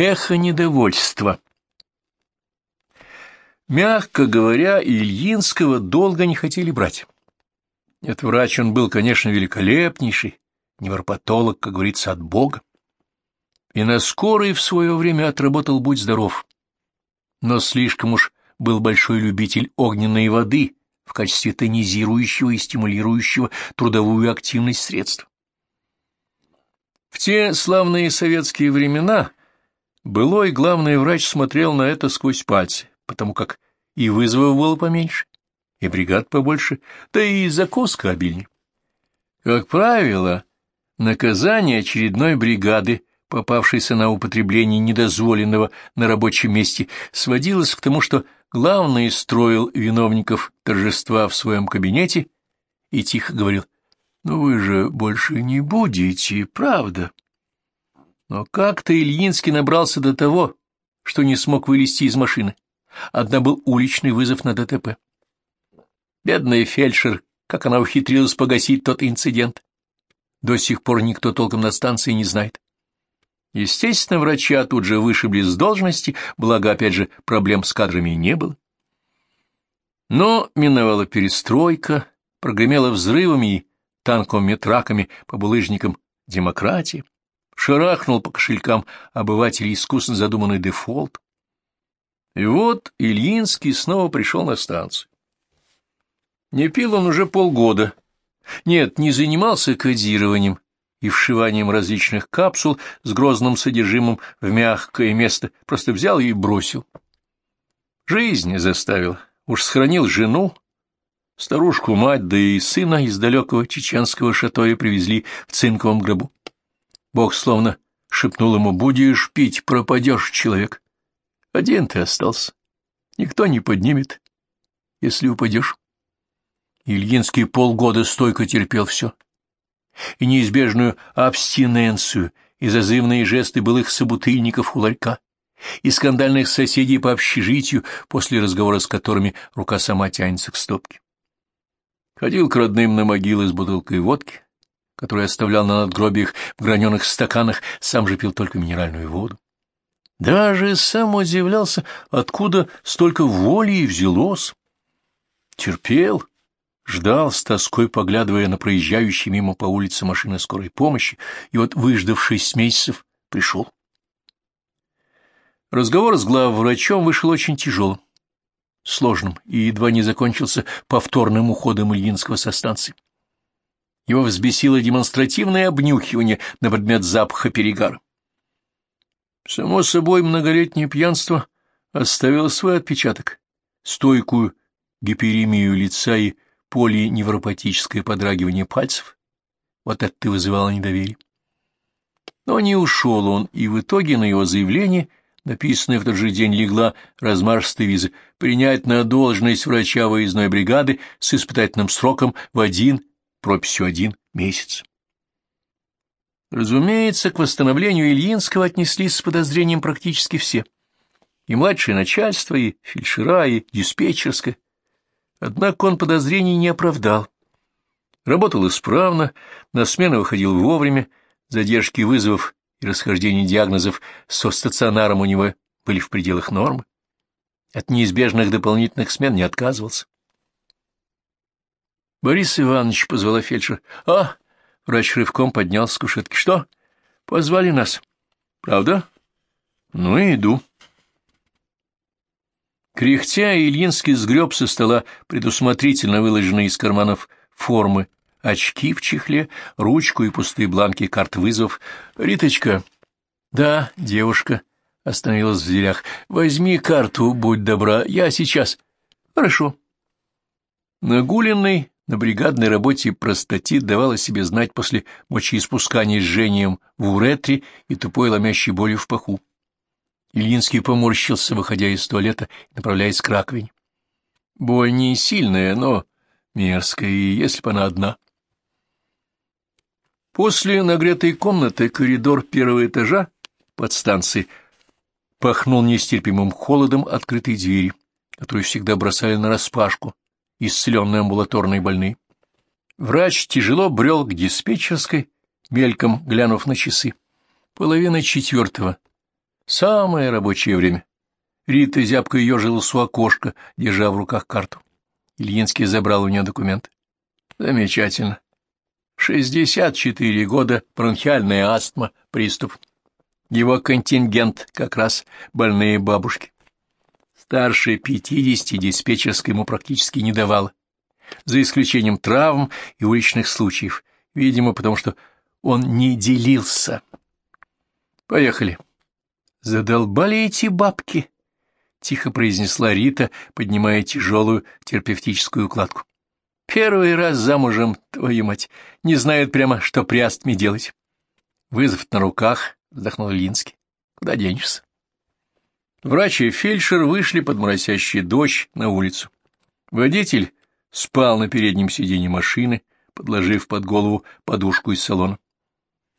Эхо недовольства. Мягко говоря, Ильинского долго не хотели брать. Этот врач он был, конечно, великолепнейший, невропатолог, как говорится, от Бога. И на скорой в свое время отработал «Будь здоров». Но слишком уж был большой любитель огненной воды в качестве тонизирующего и стимулирующего трудовую активность средств. В те славные советские времена былой главный врач смотрел на это сквозь пальцы, потому как и вызовов было поменьше, и бригад побольше, да и закуска обильнее. Как правило, наказание очередной бригады, попавшейся на употребление недозволенного на рабочем месте, сводилось к тому, что главный строил виновников торжества в своем кабинете и тихо говорил, «Ну вы же больше не будете, правда?» Но как-то Ильинский набрался до того, что не смог вылезти из машины. Одна был уличный вызов на ДТП. Бедная фельдшер, как она ухитрилась погасить тот инцидент. До сих пор никто толком на станции не знает. Естественно, врача тут же вышибли с должности, благо, опять же, проблем с кадрами не было. Но миновала перестройка, прогремела взрывами и танковыми траками по булыжникам демократии, шарахнул по кошелькам обывателей искусно задуманный дефолт. И вот Ильинский снова пришел на станцию. Не пил он уже полгода. Нет, не занимался кодированием и вшиванием различных капсул с грозным содержимым в мягкое место, просто взял и бросил. Жизнь заставил. Уж сохранил жену, старушку-мать, да и сына из далекого чеченского шатоя привезли в цинковом гробу. Бог словно шепнул ему, «Будешь пить, пропадешь, человек». Один ты остался. Никто не поднимет, если упадешь. Ильинский полгода стойко терпел все. И неизбежную абстиненцию, и зазывные жесты былых собутыльников у ларька, и скандальных соседей по общежитию, после разговора с которыми рука сама тянется к стопке. Ходил к родным на могилы с бутылкой водки, которую оставлял на надгробиях в граненых стаканах, сам же пил только минеральную воду. Даже сам удивлялся, откуда столько воли и взялось. Терпел, ждал с тоской, поглядывая на проезжающие мимо по улице машины скорой помощи, и вот, выждав шесть месяцев, пришел. Разговор с главврачом вышел очень тяжелым, сложным и едва не закончился повторным уходом Ильинского со станции. Его взбесило демонстративное обнюхивание на предмет запаха перегара. Само собой, многолетнее пьянство оставило свой отпечаток, стойкую гиперемию лица и полиневропатическое подрагивание пальцев. Вот это ты вызывало недоверие. Но не ушел он, и в итоге на его заявление, написанное в тот же день, легла размашистая виза принять на должность врача выездной бригады с испытательным сроком в один прописью один месяц. Разумеется, к восстановлению Ильинского отнеслись с подозрением практически все. И младшее начальство, и фельдшера, и диспетчерское. Однако он подозрений не оправдал. Работал исправно, на смену выходил вовремя, задержки вызовов и расхождения диагнозов со стационаром у него были в пределах нормы. От неизбежных дополнительных смен не отказывался. — Борис Иванович, — позвала фельдшер. — А, врач рывком поднял с кушетки. — Что? — Позвали нас. — Правда? — Ну и иду. Кряхтя, Ильинский сгреб со стола предусмотрительно выложенные из карманов формы, очки в чехле, ручку и пустые бланки карт вызов. — Риточка. — Да, девушка. Остановилась в дверях. — Возьми карту, будь добра, я сейчас. — Хорошо. Нагуленный на бригадной работе простатит давала себе знать после мочеиспускания с жжением в уретре и тупой ломящей болью в паху. Ильинский поморщился, выходя из туалета и направляясь к раковине. Боль не сильная, но мерзкая, если бы она одна. После нагретой комнаты коридор первого этажа под станцией пахнул нестерпимым холодом открытой двери, которую всегда бросали нараспашку, исцеленные амбулаторные больные. Врач тяжело брел к диспетчерской, мельком глянув на часы. Половина четвертого. Самое рабочее время. Рита зябко ежилась у окошка, держа в руках карту. Ильинский забрал у нее документ. Замечательно. Шестьдесят четыре года, бронхиальная астма, приступ. Его контингент как раз больные бабушки. Старше пятидесяти диспетчерской ему практически не давало, за исключением травм и уличных случаев, видимо, потому что он не делился. Поехали. Задолбали эти бабки, — тихо произнесла Рита, поднимая тяжелую терапевтическую укладку. Первый раз замужем, твою мать, не знает прямо, что при делать. Вызов на руках, — вздохнул Линский. Куда денешься? Врач и фельдшер вышли под моросящий дождь на улицу. Водитель спал на переднем сиденье машины, подложив под голову подушку из салона.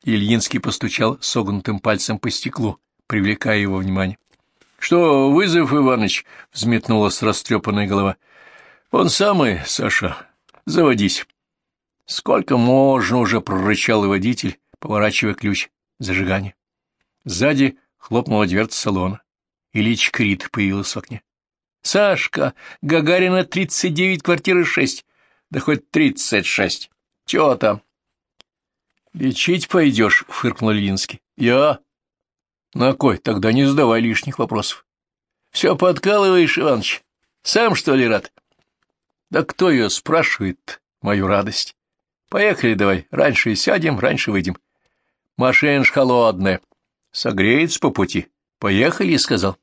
Ильинский постучал согнутым пальцем по стеклу, привлекая его внимание. — Что, вызов, Иваныч? — взметнулась растрепанная голова. — Он самый, Саша. Заводись. — Сколько можно уже? — прорычал водитель, поворачивая ключ зажигания. Сзади хлопнула дверца салона. Ильич Крит появилась в окне. — Сашка, Гагарина, 39, квартира 6. Да хоть 36. Чего там? — Лечить пойдешь, — фыркнул Ильинский. — Я? — На кой? Тогда не задавай лишних вопросов. — Все подкалываешь, Иваныч. Сам, что ли, рад? — Да кто ее спрашивает, мою радость? Поехали давай, раньше сядем, раньше выйдем. Машина ж холодная, согреется по пути. «Поехали», — сказал.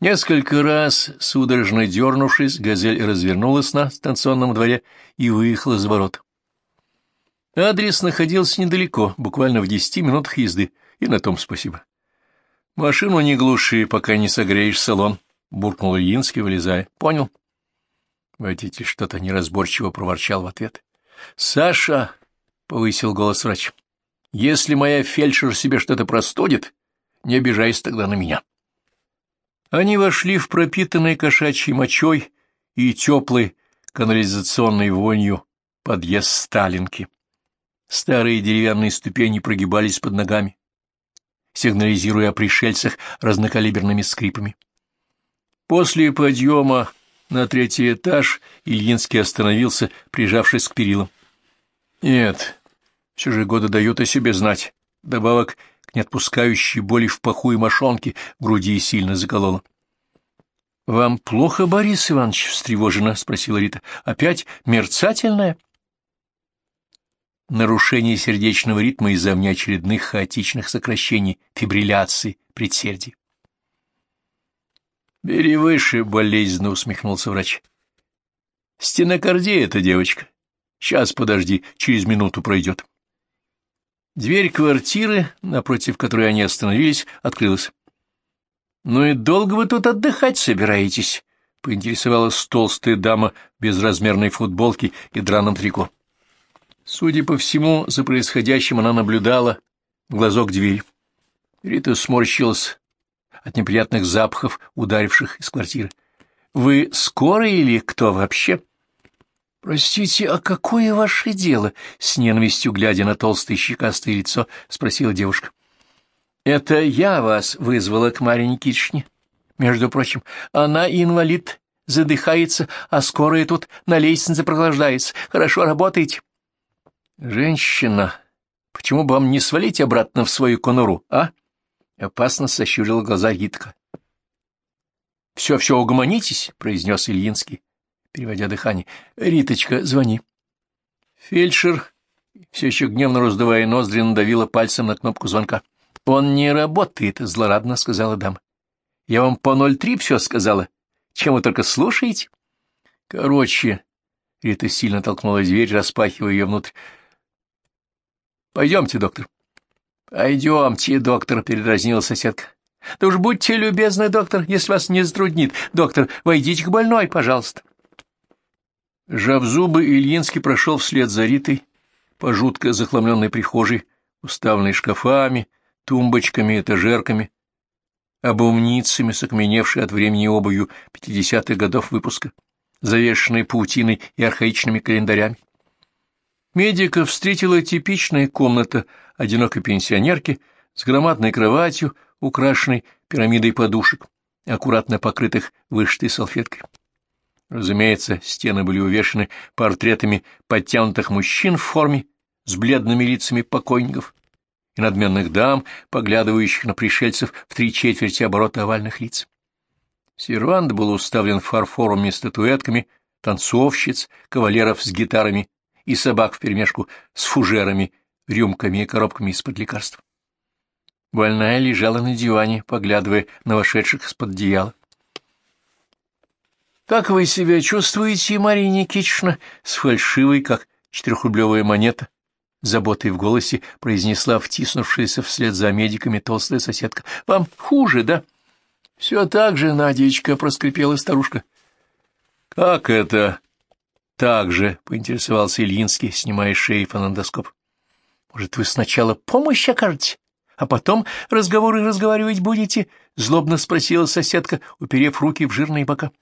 Несколько раз, судорожно дернувшись, газель развернулась на станционном дворе и выехала за ворот. Адрес находился недалеко, буквально в десяти минутах езды, и на том спасибо. «Машину не глуши, пока не согреешь салон», — буркнул Ильинский, вылезая. «Понял?» Водитель что-то неразборчиво проворчал в ответ. «Саша!» — повысил голос врач. «Если моя фельдшер себе что-то простудит, не обижайся тогда на меня. Они вошли в пропитанный кошачьей мочой и теплой канализационной вонью подъезд Сталинки. Старые деревянные ступени прогибались под ногами, сигнализируя о пришельцах разнокалиберными скрипами. После подъема на третий этаж Ильинский остановился, прижавшись к перилам. Нет, все же годы дают о себе знать. Добавок не отпускающей боли в паху и мошонке, груди сильно заколола. — Вам плохо, Борис Иванович? — встревоженно спросила Рита. — Опять мерцательное? Нарушение сердечного ритма из-за внеочередных хаотичных сокращений, фибрилляции, предсердий. — Бери выше, — болезненно усмехнулся врач. — Стенокардия эта девочка. Сейчас, подожди, через минуту пройдет. — Дверь квартиры, напротив которой они остановились, открылась. — Ну и долго вы тут отдыхать собираетесь? — поинтересовалась толстая дама в безразмерной футболке и драном трико. Судя по всему, за происходящим она наблюдала в глазок дверь. Рита сморщилась от неприятных запахов, ударивших из квартиры. — Вы скоро или кто вообще? —— Простите, а какое ваше дело? — с ненавистью глядя на толстое щекастое лицо, спросила девушка. — Это я вас вызвала к Марье Никитичне. Между прочим, она инвалид, задыхается, а скорая тут на лестнице прохлаждается. Хорошо работаете. — Женщина, почему бы вам не свалить обратно в свою конуру, а? — опасно сощурила глаза Гитка. — Все-все угомонитесь, — произнес Ильинский переводя дыхание. — Риточка, звони. Фельдшер, все еще гневно раздувая ноздри, надавила пальцем на кнопку звонка. — Он не работает, — злорадно сказала дама. — Я вам по ноль три все сказала. Чем вы только слушаете? — Короче, — Рита сильно толкнула дверь, распахивая ее внутрь. — Пойдемте, доктор. — Пойдемте, доктор, — передразнила соседка. — Да уж будьте любезны, доктор, если вас не затруднит. Доктор, войдите к больной, пожалуйста. Жав зубы, Ильинский прошел вслед за Ритой по жутко захламленной прихожей, уставленной шкафами, тумбочками, этажерками, обумницами, сокменевшей от времени обувью пятидесятых годов выпуска, завешенной паутиной и архаичными календарями. Медика встретила типичная комната одинокой пенсионерки с громадной кроватью, украшенной пирамидой подушек, аккуратно покрытых вышитой салфеткой. Разумеется, стены были увешаны портретами подтянутых мужчин в форме с бледными лицами покойников и надменных дам, поглядывающих на пришельцев в три четверти оборота овальных лиц. Сервант был уставлен фарфоровыми статуэтками танцовщиц, кавалеров с гитарами и собак вперемешку с фужерами, рюмками и коробками из-под лекарств. Больная лежала на диване, поглядывая на вошедших из-под одеяла. — Как вы себя чувствуете, Мария Никитична? — с фальшивой, как четырехрублевая монета, заботой в голосе произнесла втиснувшаяся вслед за медиками толстая соседка. — Вам хуже, да? — Все так же, Надечка, — проскрипела старушка. — Как это так же? — поинтересовался Ильинский, снимая шеи фонендоскоп. — Может, вы сначала помощь окажете? а потом разговоры разговаривать будете? — злобно спросила соседка, уперев руки в жирные бока. —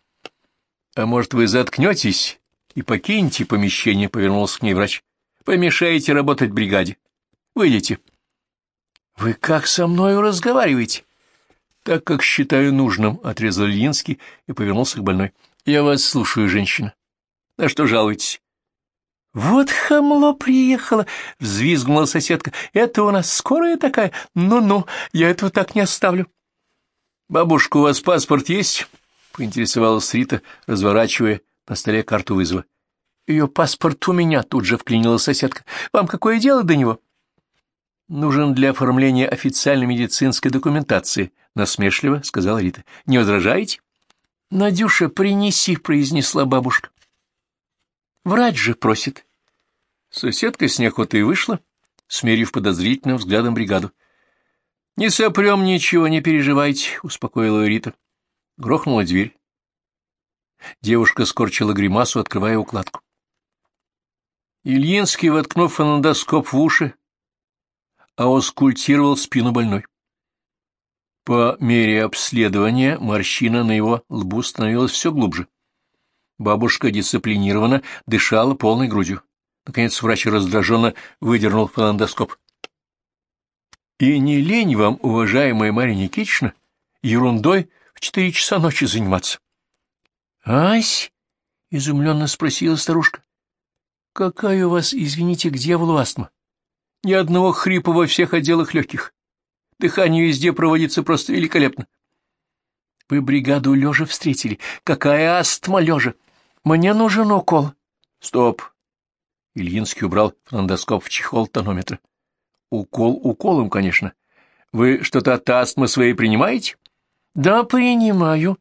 А может, вы заткнетесь и покинете помещение? — повернулся к ней врач. — Помешаете работать бригаде. Выйдите. — Вы как со мною разговариваете? — Так, как считаю нужным, — отрезал Ильинский и повернулся к больной. — Я вас слушаю, женщина. На что жалуетесь? «Вот хамло приехала!» — взвизгнула соседка. «Это у нас скорая такая? Ну-ну, я этого так не оставлю». «Бабушка, у вас паспорт есть?» — поинтересовалась Рита, разворачивая на столе карту вызова. «Ее паспорт у меня», — тут же вклинила соседка. «Вам какое дело до него?» «Нужен для оформления официальной медицинской документации», — насмешливо сказала Рита. «Не возражаете?» «Надюша, принеси», — произнесла бабушка. Врач же просит. Соседка с неохотой вышла, смерив подозрительным взглядом бригаду. — Не сопрем ничего, не переживайте, — успокоила Рита. Грохнула дверь. Девушка скорчила гримасу, открывая укладку. Ильинский, воткнув фонендоскоп в уши, аускультировал спину больной. По мере обследования морщина на его лбу становилась все глубже. Бабушка дисциплинированно дышала полной грудью. Наконец врач раздраженно выдернул фонендоскоп. — И не лень вам, уважаемая Мария Никитична, ерундой четыре часа ночи заниматься? — Ась? — изумленно спросила старушка. — Какая у вас, извините, к дьяволу астма? Ни одного хрипа во всех отделах легких. Дыхание везде проводится просто великолепно. Вы бригаду лежа встретили. Какая астма лежа? Мне нужен укол. Стоп. Ильинский убрал фонендоскоп в чехол тонометра. Укол уколом, конечно. Вы что-то от астмы своей принимаете? Да, принимаю.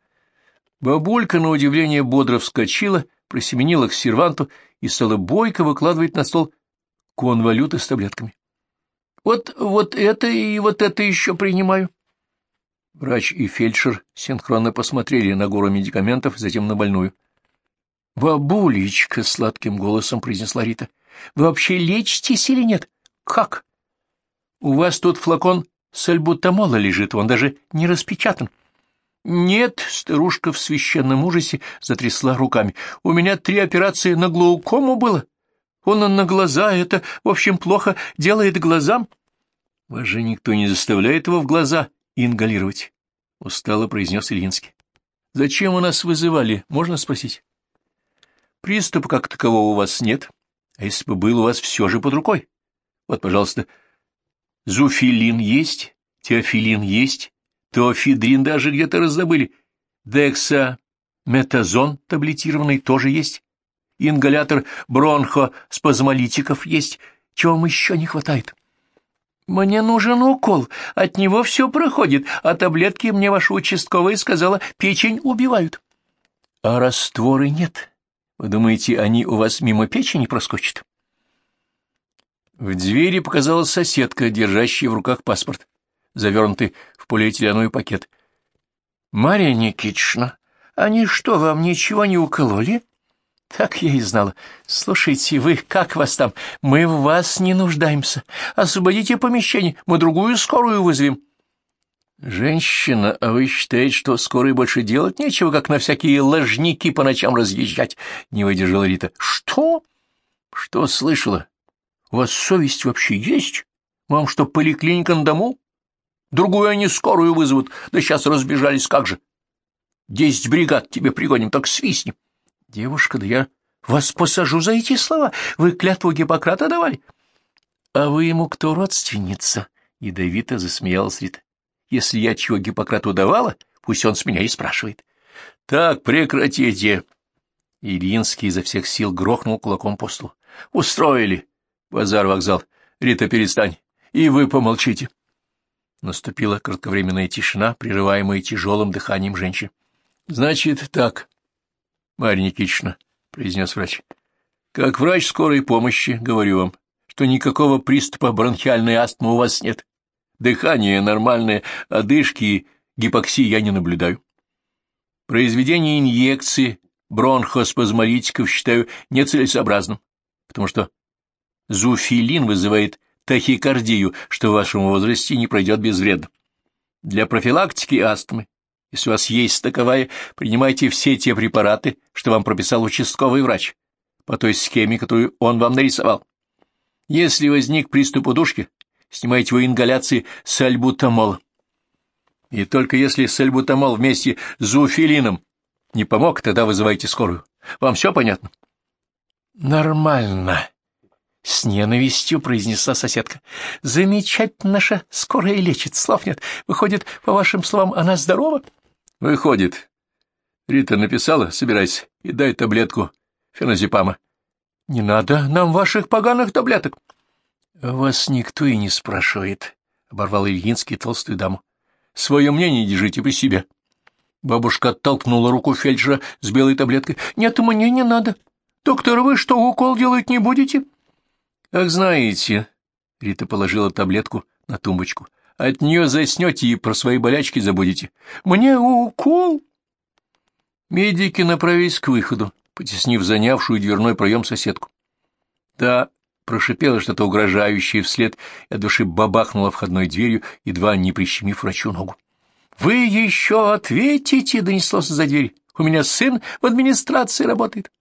Бабулька, на удивление, бодро вскочила, просеменила к серванту и стала бойко выкладывать на стол конвалюты с таблетками. Вот, вот это и вот это еще принимаю. Врач и фельдшер синхронно посмотрели на гору медикаментов, затем на больную. «Бабулечка!» — сладким голосом произнесла Рита. «Вы вообще лечитесь или нет? Как?» «У вас тут флакон сальбутамола лежит, он даже не распечатан». «Нет», — старушка в священном ужасе затрясла руками, — «у меня три операции на глаукому было. Он на глаза, это, в общем, плохо делает глазам». «Вас же никто не заставляет его в глаза ингалировать», — устало произнес Ильинский. «Зачем у нас вызывали, можно спросить?» Приступа как такового у вас нет, а если бы был у вас все же под рукой? Вот, пожалуйста, зуфилин есть, теофилин есть, теофидрин даже где-то раздобыли, дексаметазон таблетированный тоже есть, ингалятор бронхоспазмолитиков есть, чего вам еще не хватает? Мне нужен укол, от него все проходит, а таблетки мне ваша участковая сказала, печень убивают. А растворы нет, вы думаете, они у вас мимо печени проскочат? В двери показалась соседка, держащая в руках паспорт, завернутый в полиэтиленовый пакет. — Марья Никитична, они что, вам ничего не укололи? — Так я и знала. Слушайте, вы, как вас там? Мы в вас не нуждаемся. Освободите помещение, мы другую скорую вызовем. — «Женщина, а вы считаете, что скорой больше делать нечего, как на всякие ложники по ночам разъезжать?» — не выдержала Рита. «Что? Что слышала? У вас совесть вообще есть? Вам что, поликлиника на дому? Другую они скорую вызовут, да сейчас разбежались, как же. Десять бригад тебе пригоним, так свистнем. Девушка, да я вас посажу за эти слова. Вы клятву Гиппократа давали? А вы ему кто родственница? Ядовито засмеялась Рита. Если я чего Гиппократу давала, пусть он с меня и спрашивает. Так, прекратите. Ильинский изо всех сил грохнул кулаком по столу. Устроили. Базар вокзал. Рита, перестань. И вы помолчите. Наступила кратковременная тишина, прерываемая тяжелым дыханием женщин. — Значит, так, Марья Никитична, — произнес врач. — Как врач скорой помощи, говорю вам, что никакого приступа бронхиальной астмы у вас нет. Дыхание нормальное, одышки и гипоксии я не наблюдаю. Произведение инъекции бронхоспазмолитиков считаю нецелесообразным, потому что зуфилин вызывает тахикардию, что в вашем возрасте не пройдет безвредно. Для профилактики астмы, если у вас есть таковая, принимайте все те препараты, что вам прописал участковый врач, по той схеме, которую он вам нарисовал. Если возник приступ удушки, снимайте его ингаляции с альбутамола. И только если сальбутамол вместе с зуфилином не помог, тогда вызывайте скорую. Вам все понятно? — Нормально, — с ненавистью произнесла соседка. — Замечательно наша скорая лечит, слов нет. Выходит, по вашим словам, она здорова? — Выходит. Рита написала, собирайся, и дай таблетку феназепама. — Не надо нам ваших поганых таблеток. — Вас никто и не спрашивает, — оборвал Ильинский толстую даму. — Свое мнение держите при себе. Бабушка оттолкнула руку фельдшера с белой таблеткой. — Нет, мне не надо. Доктор, вы что, укол делать не будете? —— Ах, знаете, — Рита положила таблетку на тумбочку, — от нее заснете и про свои болячки забудете. — Мне укол? Медики направились к выходу, потеснив занявшую дверной проем соседку. Та прошипела что-то угрожающее вслед и от души бабахнула входной дверью, едва не прищемив врачу ногу. — Вы еще ответите! — донеслось за дверь. — У меня сын в администрации работает.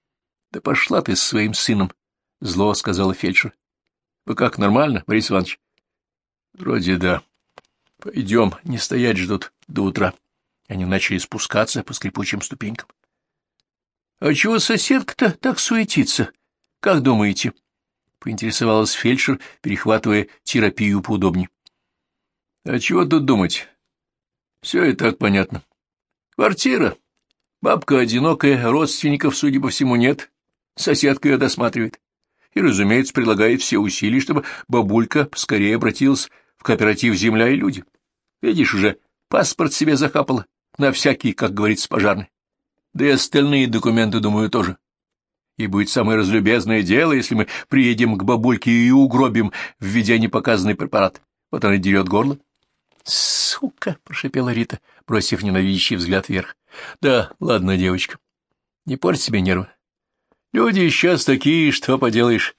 — Да пошла ты с своим сыном! — зло сказала фельдшер. — Вы как, нормально, Борис Иванович? — Вроде да. Пойдем, не стоять ждут до утра. Они начали спускаться по скрипучим ступенькам. — А чего соседка-то так суетится? Как думаете? — поинтересовалась фельдшер, перехватывая терапию поудобнее. — А чего тут думать? Все и так понятно. Квартира. Бабка одинокая, родственников, судя по всему, нет. Соседка ее досматривает и, разумеется, прилагает все усилия, чтобы бабулька поскорее обратилась в кооператив «Земля и люди». Видишь, уже паспорт себе захапала, на всякий, как говорится, пожарный. Да и остальные документы, думаю, тоже. И будет самое разлюбезное дело, если мы приедем к бабульке и угробим, введя непоказанный препарат. Вот она дерет горло. «Сука!» — прошипела Рита, бросив ненавидящий взгляд вверх. «Да, ладно, девочка, не порть себе нервы. Люди сейчас такие, что поделаешь.